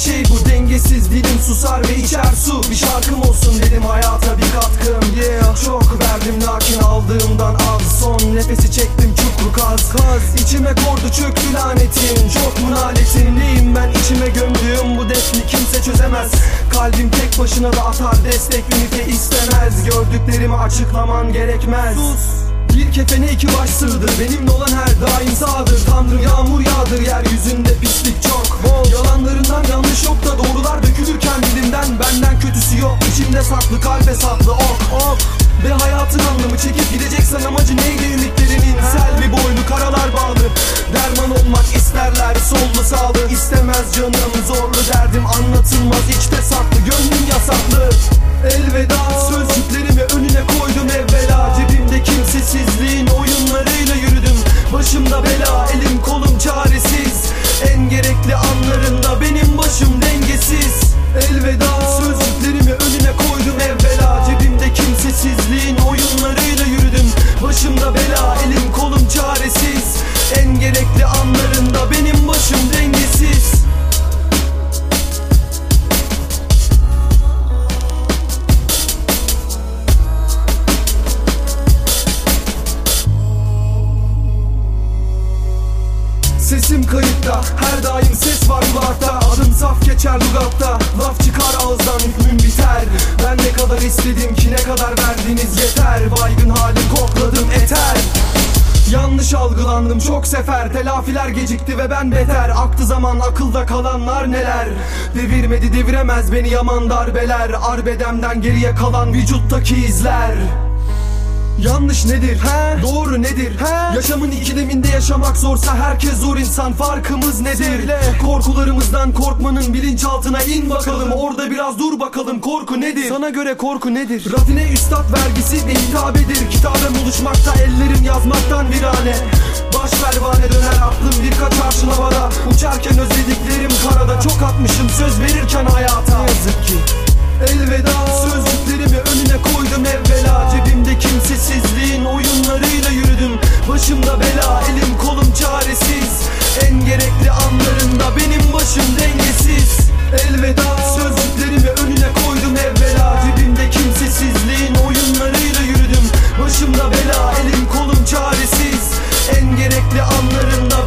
şey. Bu dengesiz Dilim susar ve içer su. Bir şarkım olsun dedim hayata bir katkım. Yeah. Çok verdim lakin aldığımdan az. Son nefesi çektim çukur kaz. Kaz. İçime kordu çöktü lanetin. Çok munaletin ben? İçime gömdüğüm bu defni kimse çözemez. Kalbim tek başına da atar destek ünite istemez. Gördüklerimi açıklaman gerekmez. Sus. Bir kefene iki baş sığdır Benimle olan her daim sağdır. Tanrım yağmur yağdır Yeryüzünde İçimde saklı kalbe saklı ok ok. Ve hayatın anlamı çekip gideceksen amacı neydi? Ümitlerinin Selvi boylu karalar bağlı. Derman olmak isterler sollu sağlı. İstemez canım zorlu derdim anlatılmaz. İçte Kayıtta Her daim ses var kulakta Adım saf geçer lugatta Laf çıkar ağızdan hükmüm biter. Ben ne kadar istedim ki ne kadar verdiniz yeter. Baygın halim kokladım eter. Yanlış algılandım çok sefer. Telafiler gecikti ve ben beter. Aktı zaman akılda kalanlar neler? Devirmedi deviremez beni yaman darbeler. Arbedemden geriye kalan vücuttaki izler Yanlış nedir? He? Doğru nedir? He? Yaşamın ikileminde yaşamak zorsa herkes zor insan farkımız nedir? Söyle. Korkularımızdan korkmanın bilinçaltına in bakalım Orada biraz dur bakalım korku nedir? Sana göre korku nedir? Rafine üstad vergisi ve hitabedir Kitabem oluşmakta ellerim yazmaktan virane Baş pervane döner aklım birkaç arşın havada Uçarken özlediklerim karada Çok atmışım söz verirken hayata yazık Elim kolum çaresiz. En gerekli anlarında